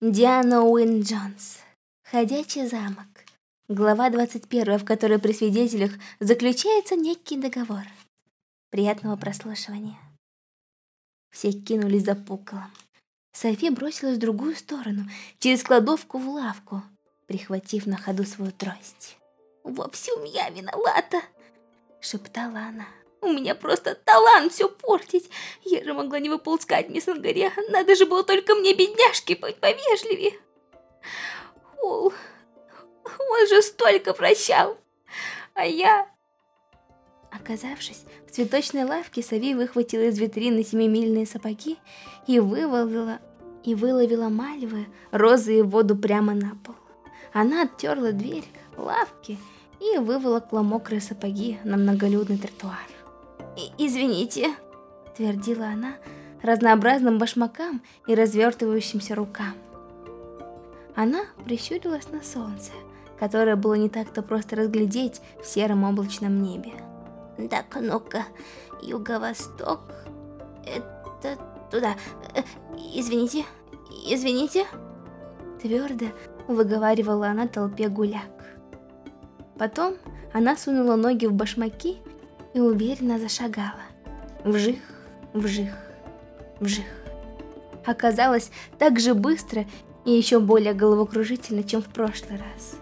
Диана Уин Джонс. Ходячий замок. Глава 21, в которой при свидетелях заключается некий договор. Приятного прослушивания. Все кинулись за пуколом. Софи бросилась в другую сторону, через кладовку в лавку, прихватив на ходу свою трость. «Во всем я виновата!» — шептала она. У меня просто талант все портить. Я же могла не выползкать, мисс Ангаре. Надо же было только мне, бедняжке, быть повежливее. Ол, он же столько прощал. А я... Оказавшись в цветочной лавке, Сави выхватила из витрины семимильные сапоги и вывалила и выловила мальвы, розы и воду прямо на пол. Она оттерла дверь лавки и выволокла мокрые сапоги на многолюдный тротуар. «Извините», — твердила она разнообразным башмакам и развертывающимся рукам. Она прищурилась на солнце, которое было не так-то просто разглядеть в сером облачном небе. «Так, ну-ка, юго-восток, это туда, э, извините, извините», твердо выговаривала она толпе гуляк. Потом она сунула ноги в башмаки и уверенно зашагала. Вжих, вжих, вжих. Оказалось так же быстро и еще более головокружительно, чем в прошлый раз.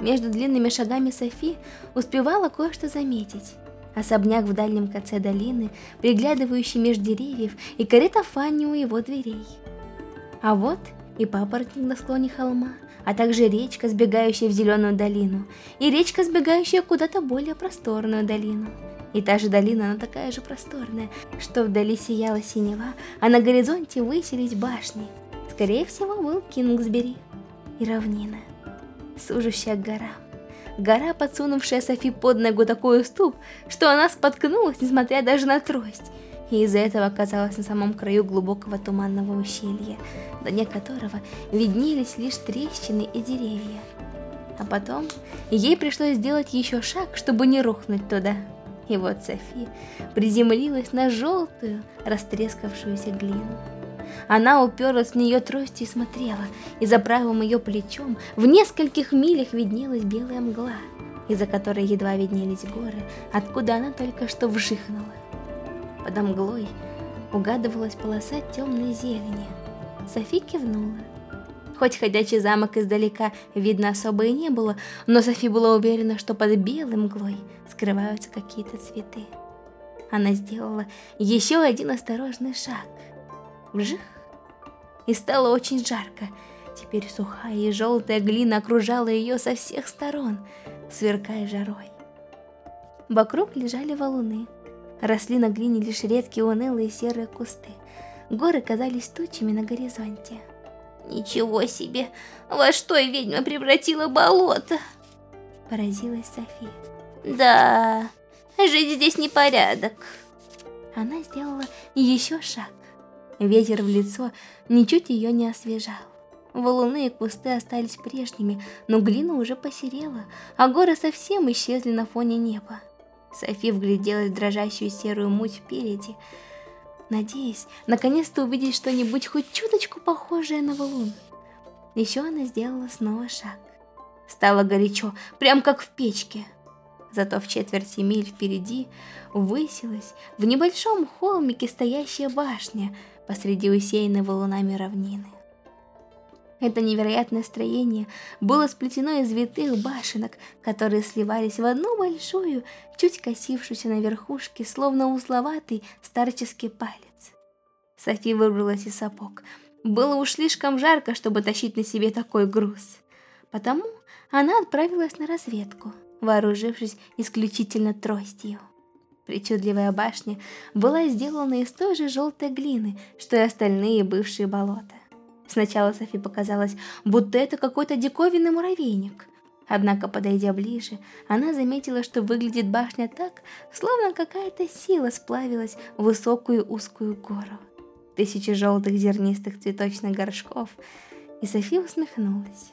Между длинными шагами Софи успевала кое-что заметить. Особняк в дальнем конце долины, приглядывающий меж деревьев, и карета Фанни у его дверей. А вот и папоротник на склоне холма, а также речка, сбегающая в зеленую долину, и речка, сбегающая куда-то более просторную долину. И та же долина, она такая же просторная, что вдали сияла синева, а на горизонте высились башни. Скорее всего, был Кингсбери и равнина, сужущая к горам. Гора, подсунувшая Софи под ногу такой уступ, что она споткнулась, несмотря даже на трость, и из-за этого оказалась на самом краю глубокого туманного ущелья, до дне которого виднелись лишь трещины и деревья. А потом ей пришлось сделать еще шаг, чтобы не рухнуть туда. И вот Софи приземлилась на желтую, растрескавшуюся глину. Она уперлась в нее тростью и смотрела, и за правым ее плечом в нескольких милях виднелась белая мгла, из-за которой едва виднелись горы, откуда она только что вжихнула. Под мглой угадывалась полоса темной зелени. Софи кивнула. Хоть ходячий замок издалека видно особо и не было, но Софи была уверена, что под белой мглой скрываются какие-то цветы. Она сделала еще один осторожный шаг. Вжих! И стало очень жарко. Теперь сухая и желтая глина окружала ее со всех сторон, сверкая жарой. Вокруг лежали валуны. Росли на глине лишь редкие унылые серые кусты. Горы казались тучами на горизонте. Ничего себе! Во что ведьма превратила болото? Поразилась София. Да, жить здесь непорядок. Она сделала еще шаг. Ветер в лицо ничуть ее не освежал. Валуны и кусты остались прежними, но глина уже посерела, а горы совсем исчезли на фоне неба. Софи вгляделась в дрожащую серую муть впереди, надеясь наконец-то увидеть что-нибудь хоть чуточку похожее на валун. Еще она сделала снова шаг. Стало горячо, прям как в печке. Зато в четверти миль впереди высилась в небольшом холмике стоящая башня посреди усеянной валунами равнины. Это невероятное строение было сплетено из витых башенок, которые сливались в одну большую, чуть косившуюся на верхушке, словно узловатый старческий палец. Софи выбралась из сапог. Было уж слишком жарко, чтобы тащить на себе такой груз. Потому она отправилась на разведку, вооружившись исключительно тростью. Причудливая башня была сделана из той же желтой глины, что и остальные бывшие болота. Сначала Софи показалось, будто это какой-то диковинный муравейник. Однако, подойдя ближе, она заметила, что выглядит башня так, словно какая-то сила сплавилась в высокую узкую гору. Тысячи желтых зернистых цветочных горшков, и Софи усмехнулась.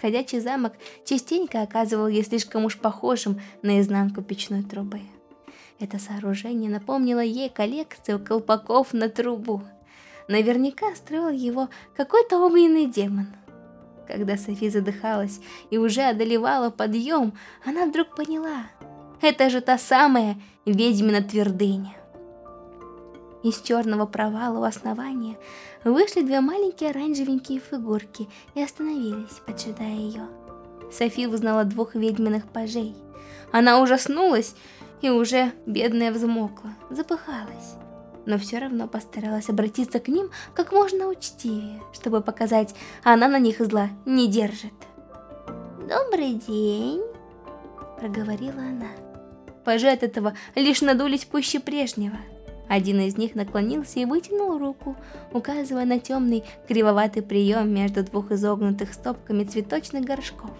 Ходячий замок частенько оказывал ей слишком уж похожим на изнанку печной трубы. Это сооружение напомнило ей коллекцию колпаков на трубу – наверняка строил его какой-то огненный демон. Когда Софи задыхалась и уже одолевала подъем, она вдруг поняла, это же та самая ведьмина твердыня. Из черного провала у основания вышли две маленькие оранжевенькие фигурки и остановились, поджидая ее. Софи узнала двух ведьминых пажей. Она ужаснулась и уже, бедная, взмокла, запыхалась. Но все равно постаралась обратиться к ним как можно учтивее, чтобы показать, она на них зла не держит. «Добрый день», — проговорила она. Пажи от этого лишь надулись пуще прежнего — один из них наклонился и вытянул руку, указывая на темный кривоватый прием между двух изогнутых стопками цветочных горшков.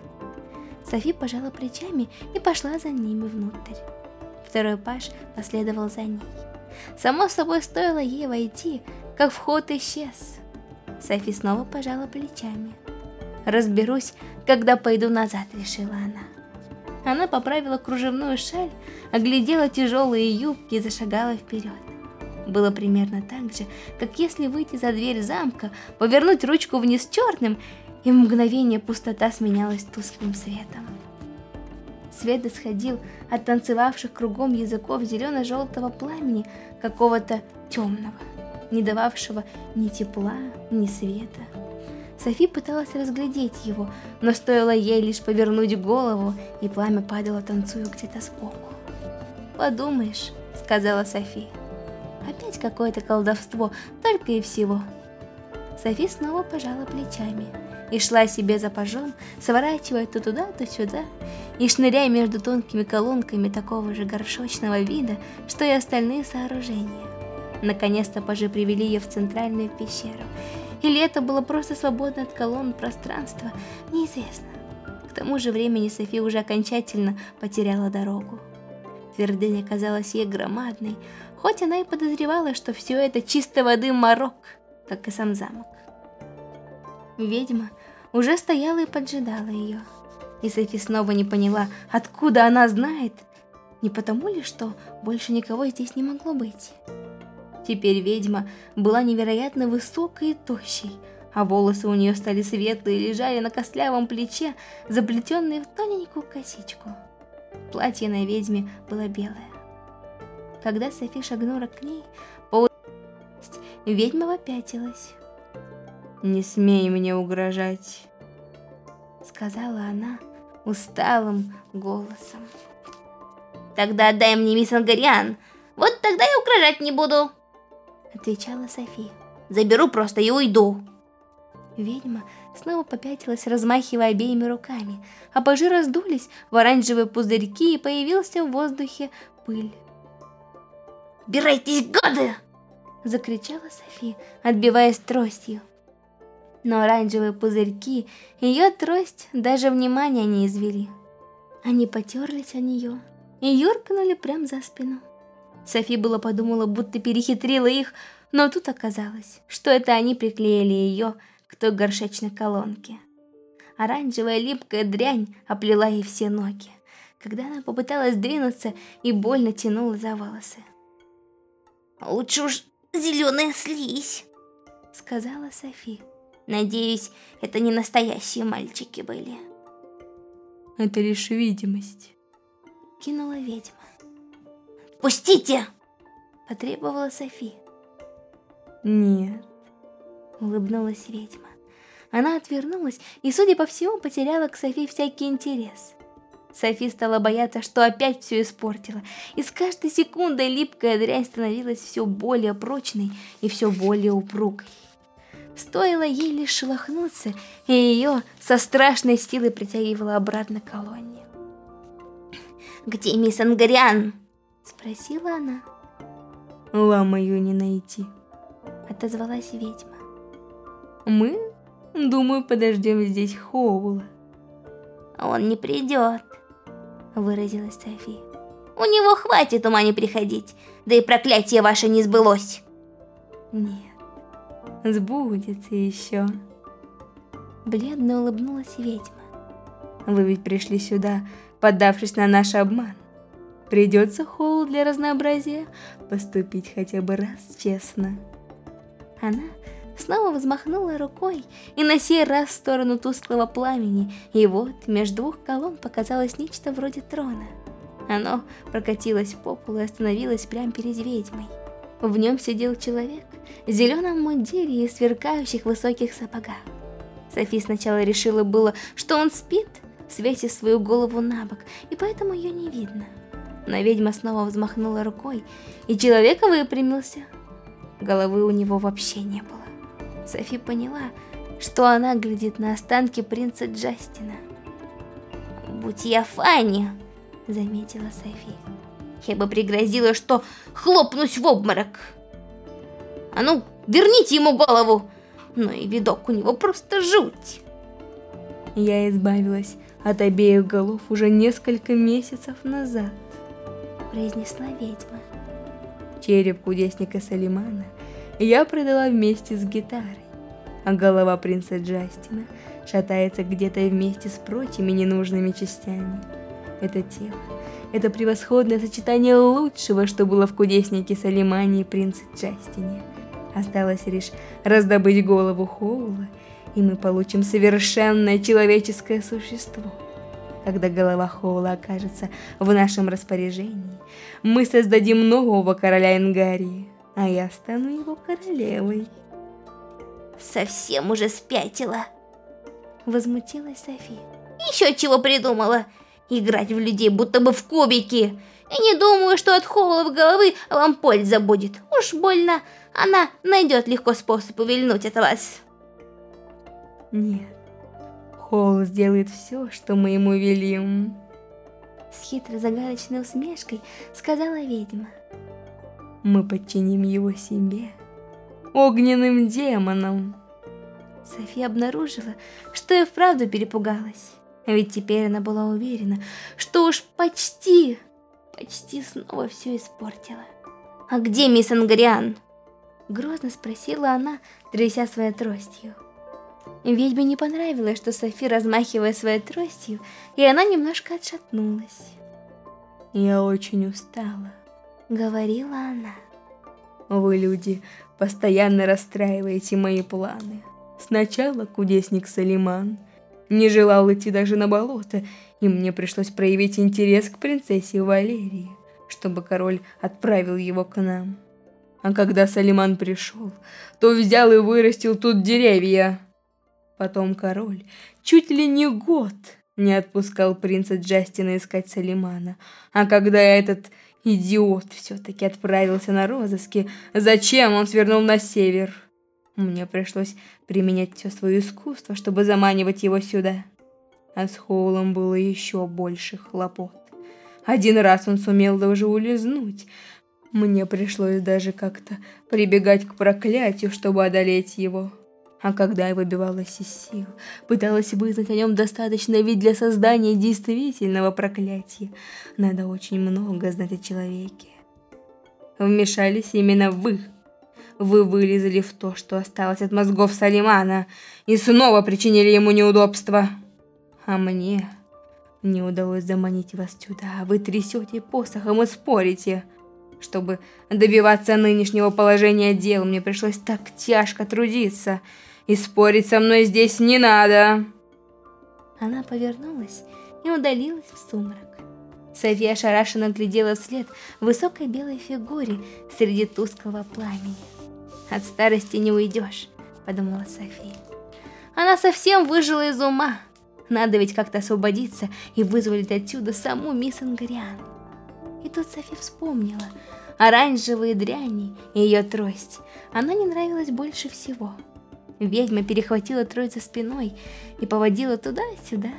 Софи пожала плечами и пошла за ними внутрь. Второй паш последовал за ней. Само собой, стоило ей войти, как вход исчез. Софи снова пожала плечами. «Разберусь, когда пойду назад», — решила она. Она поправила кружевную шаль, оглядела тяжелые юбки и зашагала вперед было примерно так же, как если выйти за дверь замка, повернуть ручку вниз черным, и в мгновение пустота сменялась тусклым светом. Свет исходил от танцевавших кругом языков зелено-желтого пламени какого-то темного, не дававшего ни тепла, ни света. Софи пыталась разглядеть его, но стоило ей лишь повернуть голову, и пламя падало танцуя где-то сбоку. «Подумаешь», — сказала Софи, — Опять какое-то колдовство, только и всего. Софи снова пожала плечами и шла себе за пажом, сворачивая то туда, то сюда, и шныряя между тонкими колонками такого же горшочного вида, что и остальные сооружения. Наконец-то пажи привели ее в центральную пещеру, или это было просто свободно от колонн пространство, неизвестно. К тому же времени Софи уже окончательно потеряла дорогу. Твердыня казалась ей громадной, хоть она и подозревала, что все это чистой воды морок, как и сам замок. Ведьма уже стояла и поджидала ее, и Софи снова не поняла, откуда она знает, не потому ли, что больше никого здесь не могло быть. Теперь ведьма была невероятно высокой и тощей, а волосы у нее стали светлые и лежали на костлявом плече, заплетенные в тоненькую косичку. Платье на ведьме было белое. Когда Софи шагнула к ней, по ведьма попятилась. «Не смей мне угрожать», — сказала она усталым голосом. «Тогда отдай мне мисс Ангариан, вот тогда я угрожать не буду», — отвечала Софи. «Заберу просто и уйду». Ведьма снова попятилась, размахивая обеими руками, а пажи раздулись в оранжевые пузырьки и появился в воздухе пыль. «Бирайтесь, годы!» — закричала Софи, отбиваясь тростью. Но оранжевые пузырьки ее трость даже внимания не извели. Они потерлись о нее и юркнули прямо за спину. Софи было подумала, будто перехитрила их, но тут оказалось, что это они приклеили ее к той горшечной колонке. Оранжевая липкая дрянь оплела ей все ноги, когда она попыталась двинуться и больно тянула за волосы. Лучше уж зеленая слизь, сказала Софи. Надеюсь, это не настоящие мальчики были. Это лишь видимость. Кинула ведьма. Пустите! Потребовала Софи. Нет. Улыбнулась ведьма. Она отвернулась и, судя по всему, потеряла к Софи всякий интерес. Софи стала бояться, что опять все испортила, и с каждой секундой липкая дрянь становилась все более прочной и все более упругой. Стоило ей лишь шелохнуться, и ее со страшной силой притягивало обратно к колонне. «Где мисс Ангариан?» — спросила она. «Вам ее не найти», — отозвалась ведьма. «Мы, думаю, подождем здесь Хоула». «Он не придет», выразилась Софи. У него хватит ума не приходить, да и проклятие ваше не сбылось. Нет, сбудется еще. Бледно улыбнулась ведьма. Вы ведь пришли сюда, поддавшись на наш обман. Придется Холл для разнообразия поступить хотя бы раз честно. Она снова взмахнула рукой, и на сей раз в сторону тусклого пламени, и вот между двух колонн показалось нечто вроде трона. Оно прокатилось по полу и остановилось прямо перед ведьмой. В нем сидел человек в зеленом мундире и сверкающих высоких сапогах. Софи сначала решила было, что он спит, свесив свою голову на бок, и поэтому ее не видно. Но ведьма снова взмахнула рукой, и человек выпрямился. Головы у него вообще не было. Софи поняла, что она глядит на останки принца Джастина. «Будь я Фанни!» — заметила Софи. «Я бы пригрозила, что хлопнусь в обморок!» «А ну, верните ему голову!» Но и видок у него просто жуть!» Я избавилась от обеих голов уже несколько месяцев назад, произнесла ведьма. Череп кудесника Салимана я продала вместе с гитарой, а голова принца Джастина шатается где-то вместе с прочими ненужными частями. Это тело, это превосходное сочетание лучшего, что было в кудеснике Салимане и принце Джастине. Осталось лишь раздобыть голову Хоула, и мы получим совершенное человеческое существо. Когда голова Хоула окажется в нашем распоряжении, мы создадим нового короля Ингарии а я стану его королевой. Совсем уже спятила. Возмутилась Софи. Еще чего придумала? Играть в людей будто бы в кубики. И не думаю, что от холла в головы вам польза будет. Уж больно, она найдет легко способ увильнуть от вас. Нет, Холл сделает все, что мы ему велим. С хитрой загадочной усмешкой сказала ведьма мы подчиним его себе, огненным демонам. София обнаружила, что и вправду перепугалась. Ведь теперь она была уверена, что уж почти, почти снова все испортила. «А где мисс Ангриан?» Грозно спросила она, тряся своей тростью. Ведьме не понравилось, что Софи размахивая своей тростью, и она немножко отшатнулась. «Я очень устала», — говорила она. «Вы, люди, постоянно расстраиваете мои планы. Сначала кудесник Салиман не желал идти даже на болото, и мне пришлось проявить интерес к принцессе Валерии, чтобы король отправил его к нам. А когда Салиман пришел, то взял и вырастил тут деревья. Потом король чуть ли не год не отпускал принца Джастина искать Салимана, а когда этот Идиот все-таки отправился на розыски. Зачем он свернул на север? Мне пришлось применять все свое искусство, чтобы заманивать его сюда. А с Хоулом было еще больше хлопот. Один раз он сумел даже улизнуть. Мне пришлось даже как-то прибегать к проклятию, чтобы одолеть его. А когда я выбивалась из сил, пыталась вызнать о нем достаточно, ведь для создания действительного проклятия надо очень много знать о человеке. Вмешались именно вы. Вы вылезли в то, что осталось от мозгов Салимана, и снова причинили ему неудобства. А мне не удалось заманить вас сюда, вы трясете посохом и спорите. Чтобы добиваться нынешнего положения дел, мне пришлось так тяжко трудиться – и спорить со мной здесь не надо. Она повернулась и удалилась в сумрак. София ошарашенно глядела вслед высокой белой фигуре среди тусклого пламени. «От старости не уйдешь», — подумала София. Она совсем выжила из ума. Надо ведь как-то освободиться и вызволить отсюда саму мисс Ангариан. И тут Софи вспомнила оранжевые дряни и ее трость. Она не нравилась больше всего. Ведьма перехватила Трой за спиной и поводила туда-сюда,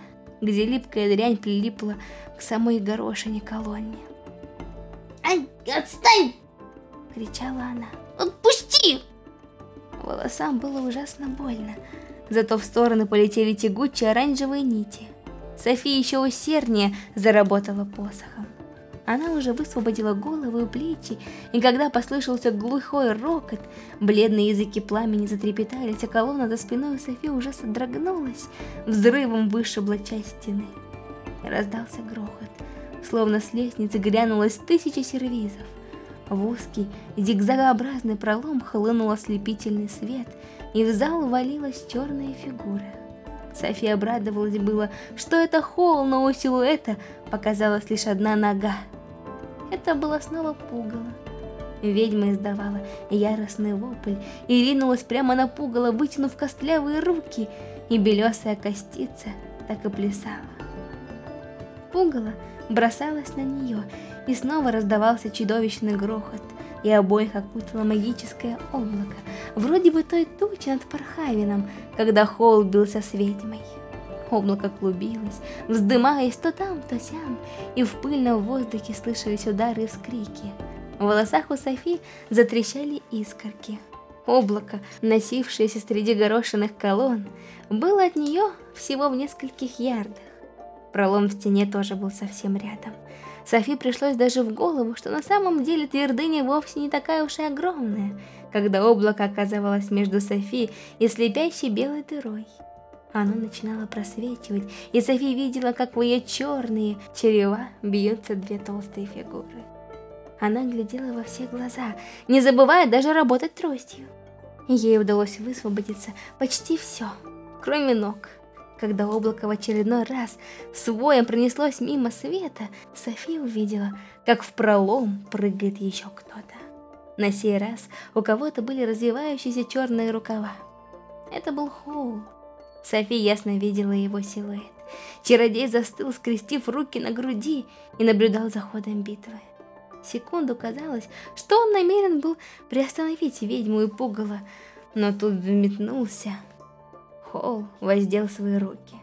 где липкая дрянь прилипла к самой горошине колонне. «Ай, отстань!» — кричала она. «Отпусти!» Волосам было ужасно больно, зато в стороны полетели тягучие оранжевые нити. София еще усерднее заработала посохом. Она уже высвободила голову и плечи, и когда послышался глухой рокот, бледные языки пламени затрепетались, а колонна за спиной у Софи уже содрогнулась, взрывом вышибла часть стены. Раздался грохот, словно с лестницы грянулось тысяча сервизов. В узкий, зигзагообразный пролом хлынул ослепительный свет, и в зал валилась черная фигура. София обрадовалась было, что это холл, но у силуэта показалась лишь одна нога. Это было снова пугало. Ведьма издавала яростный вопль и ринулась прямо на пугало, вытянув костлявые руки, и белесая костица так и плясала. Пугало бросалась на нее, и снова раздавался чудовищный грохот, и обоих окутало магическое облако, вроде бы той тучи над Пархавином, когда Холл бился с ведьмой. Облако клубилось, вздымаясь то там, то сям, и в пыльном воздухе слышались удары и вскрики. В волосах у Софи затрещали искорки. Облако, носившееся среди горошинных колонн, было от нее всего в нескольких ярдах. Пролом в стене тоже был совсем рядом. Софи пришлось даже в голову, что на самом деле твердыня вовсе не такая уж и огромная, когда облако оказывалось между Софи и слепящей белой дырой. Оно начинало просвечивать, и Софи видела, как в ее черные черева бьются две толстые фигуры. Она глядела во все глаза, не забывая даже работать тростью. Ей удалось высвободиться почти все, кроме ног. Когда облако в очередной раз своем пронеслось мимо света, София увидела, как в пролом прыгает еще кто-то. На сей раз у кого-то были развивающиеся черные рукава. Это был Хоул. София ясно видела его силуэт. Чародей застыл, скрестив руки на груди и наблюдал за ходом битвы. Секунду казалось, что он намерен был приостановить ведьму и пугало, но тут взметнулся Холл воздел свои руки.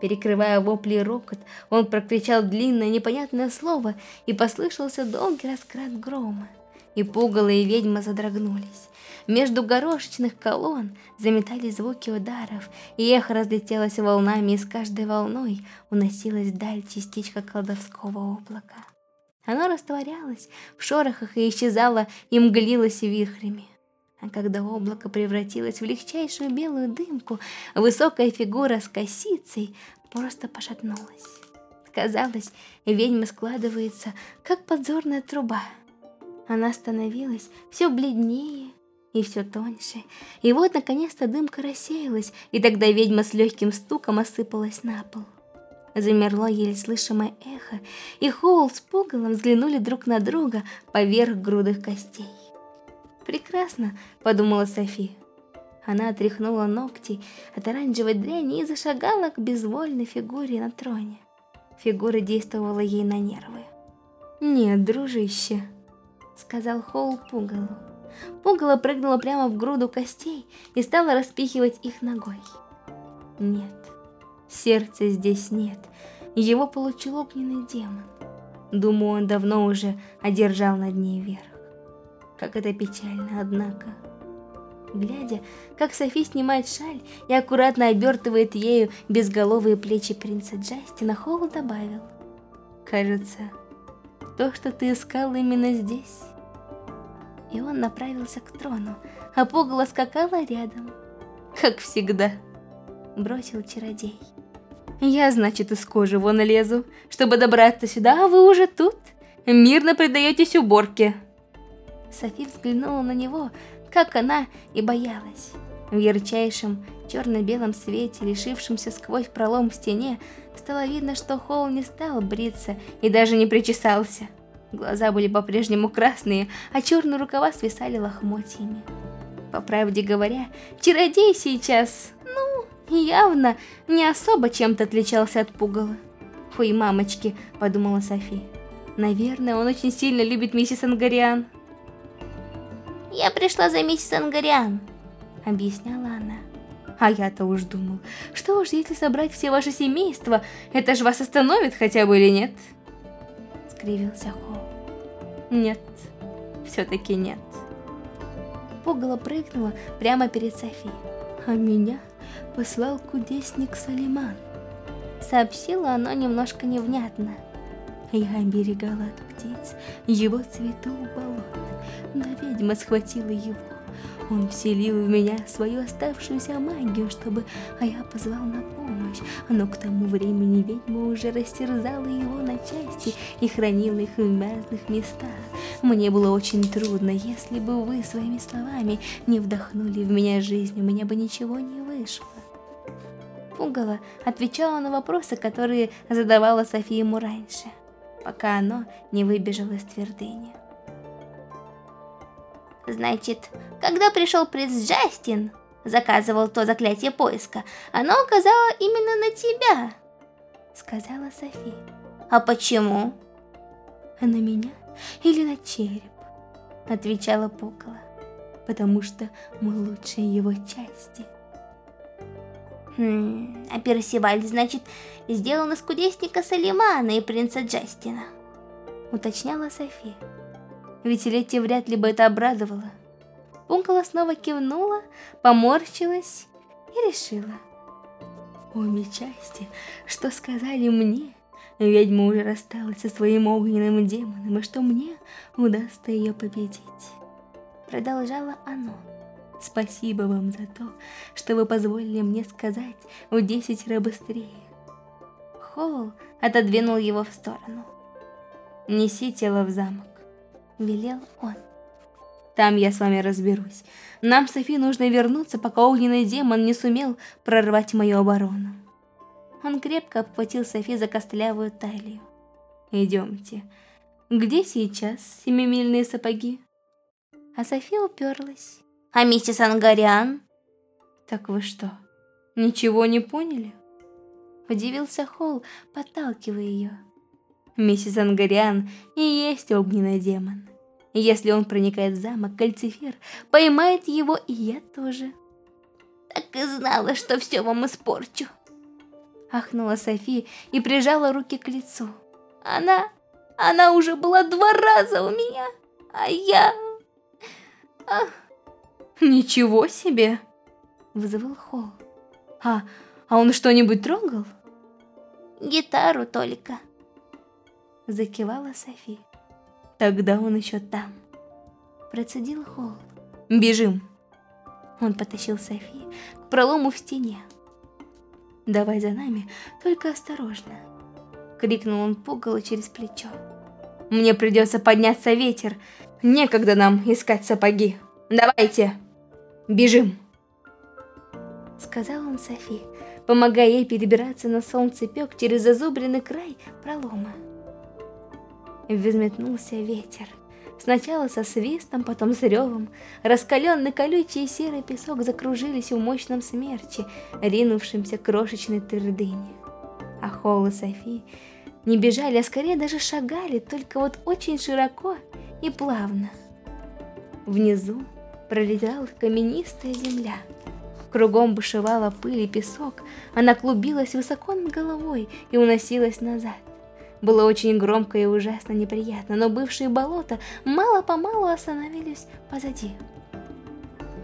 Перекрывая вопли и рокот, он прокричал длинное непонятное слово, и послышался долгий раскрат грома. И пугало и ведьма задрогнулись. Между горошечных колонн заметали звуки ударов, и эхо разлетелось волнами, и с каждой волной уносилась даль частичка колдовского облака. Оно растворялось в шорохах и исчезало, и мглилось вихрями. А когда облако превратилось в легчайшую белую дымку, высокая фигура с косицей просто пошатнулась. Казалось, ведьма складывается, как подзорная труба. Она становилась все бледнее и все тоньше. И вот, наконец-то, дымка рассеялась, и тогда ведьма с легким стуком осыпалась на пол. Замерло еле слышимое эхо, и Хоул с Пугалом взглянули друг на друга поверх грудых костей. «Прекрасно», — подумала Софи. Она отряхнула ногти от оранжевой дряни и зашагала к безвольной фигуре на троне. Фигура действовала ей на нервы. «Нет, дружище», — сказал Хоул Пугалу. Пугало прыгнула прямо в груду костей и стала распихивать их ногой. «Нет, сердца здесь нет, его получил огненный демон. Думаю, он давно уже одержал над ней верх. Как это печально, однако. Глядя, как Софи снимает шаль и аккуратно обертывает ею безголовые плечи принца Джастина, Холл добавил. «Кажется, то, что ты искал именно здесь». И он направился к трону, а пугало скакала рядом. «Как всегда», — бросил чародей. «Я, значит, из кожи вон лезу, чтобы добраться сюда, а вы уже тут, мирно предаетесь уборке». Софи взглянула на него, как она и боялась. В ярчайшем черно-белом свете, решившемся сквозь пролом в стене, стало видно, что Холл не стал бриться и даже не причесался. Глаза были по-прежнему красные, а черные рукава свисали лохмотьями. По правде говоря, чародей сейчас, ну, явно не особо чем-то отличался от пугала. «Фуй, мамочки», — подумала Софи. «Наверное, он очень сильно любит миссис Ангариан». «Я пришла за миссис Ангариан», — объясняла она. А я-то уж думал, что уж если собрать все ваше семейство, это же вас остановит хотя бы или нет? Скривился Холл. Нет, все-таки нет. Пугало прыгнула прямо перед Софи. А меня послал кудесник Салиман. Сообщила оно немножко невнятно. Я оберегала от птиц его цвету болот, но ведьма схватила его Он вселил в меня свою оставшуюся магию, чтобы а я позвал на помощь. Но к тому времени ведьма уже растерзала его на части и хранила их в разных местах. Мне было очень трудно, если бы вы своими словами не вдохнули в меня жизнь, у меня бы ничего не вышло. Пугало отвечала на вопросы, которые задавала София ему раньше, пока оно не выбежало из твердыни. Значит, когда пришел принц Джастин, заказывал то заклятие поиска, оно указало именно на тебя, сказала Софи. А почему? А на меня или на череп? Отвечала Пукола. Потому что мы лучшие его части. Хм, а Персиваль, значит, сделан из кудесника Салимана и принца Джастина, уточняла София ведь Летти вряд ли бы это обрадовало. Пункала снова кивнула, поморщилась и решила. Обе части, что сказали мне, ведьма уже рассталась со своим огненным демоном, и что мне удастся ее победить. Продолжало оно. Спасибо вам за то, что вы позволили мне сказать в десятеро быстрее. Холл отодвинул его в сторону. Неси тело в замок. — велел он. «Там я с вами разберусь. Нам, Софи, нужно вернуться, пока огненный демон не сумел прорвать мою оборону». Он крепко обхватил Софи за костлявую талию. «Идемте. Где сейчас семимильные сапоги?» А Софи уперлась. «А миссис Ангариан?» «Так вы что, ничего не поняли?» Удивился Холл, подталкивая ее. Миссис Ангариан и есть огненный демон. Если он проникает в замок, Кальцифер поймает его, и я тоже. Так и знала, что все вам испорчу. Ахнула Софи и прижала руки к лицу. Она... она уже была два раза у меня, а я... Ах. Ничего себе! Вызывал Холл. А, а он что-нибудь трогал? Гитару только. Закивала Софи. Тогда он еще там. Процедил Холл. Бежим. Он потащил Софи к пролому в стене. «Давай за нами, только осторожно!» Крикнул он пугало через плечо. «Мне придется подняться ветер. Некогда нам искать сапоги. Давайте! Бежим!» Сказал он Софи, помогая ей перебираться на солнцепек через зазубренный край пролома. Взметнулся ветер. Сначала со свистом, потом с ревом. Раскаленный колючий серый песок закружились в мощном смерче, ринувшемся крошечной твердыне. А Холл и Софи не бежали, а скорее даже шагали, только вот очень широко и плавно. Внизу пролетала каменистая земля. Кругом бушевала пыль и песок, она клубилась высоко над головой и уносилась назад. Было очень громко и ужасно неприятно, но бывшие болота мало-помалу остановились позади.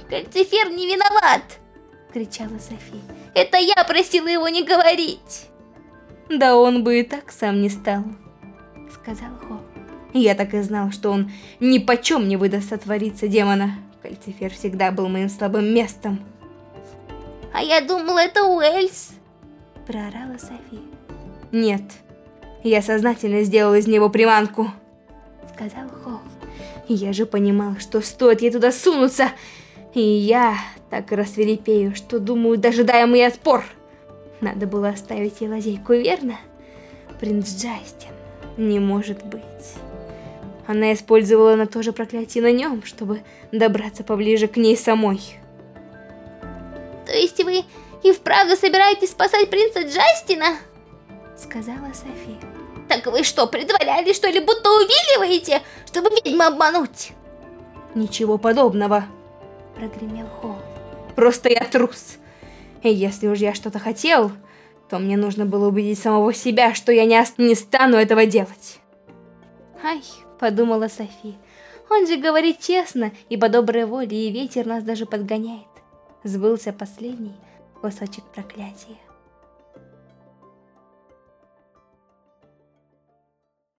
«Кальцифер не виноват!» — кричала Софи. «Это я просила его не говорить!» «Да он бы и так сам не стал», — сказал Хо. «Я так и знал, что он ни почем не выдаст сотвориться демона. Кальцифер всегда был моим слабым местом». «А я думала, это Уэльс!» — проорала Софи. «Нет, я сознательно сделал из него приманку, сказал Холл. Я же понимал, что стоит ей туда сунуться, и я так рассверепею, что думаю, дожидая мой отпор. Надо было оставить ей лазейку, верно? Принц Джастин, не может быть. Она использовала на то же проклятие на нем, чтобы добраться поближе к ней самой. То есть вы и вправду собираетесь спасать принца Джастина? Сказала София. Так вы что, притворялись, что ли, будто увиливаете, чтобы ведьму обмануть? Ничего подобного, прогремел Холл. Просто я трус. И если уж я что-то хотел, то мне нужно было убедить самого себя, что я не, не стану этого делать. Ай, подумала Софи, он же говорит честно, и по доброй воле, и ветер нас даже подгоняет. Сбылся последний кусочек проклятия.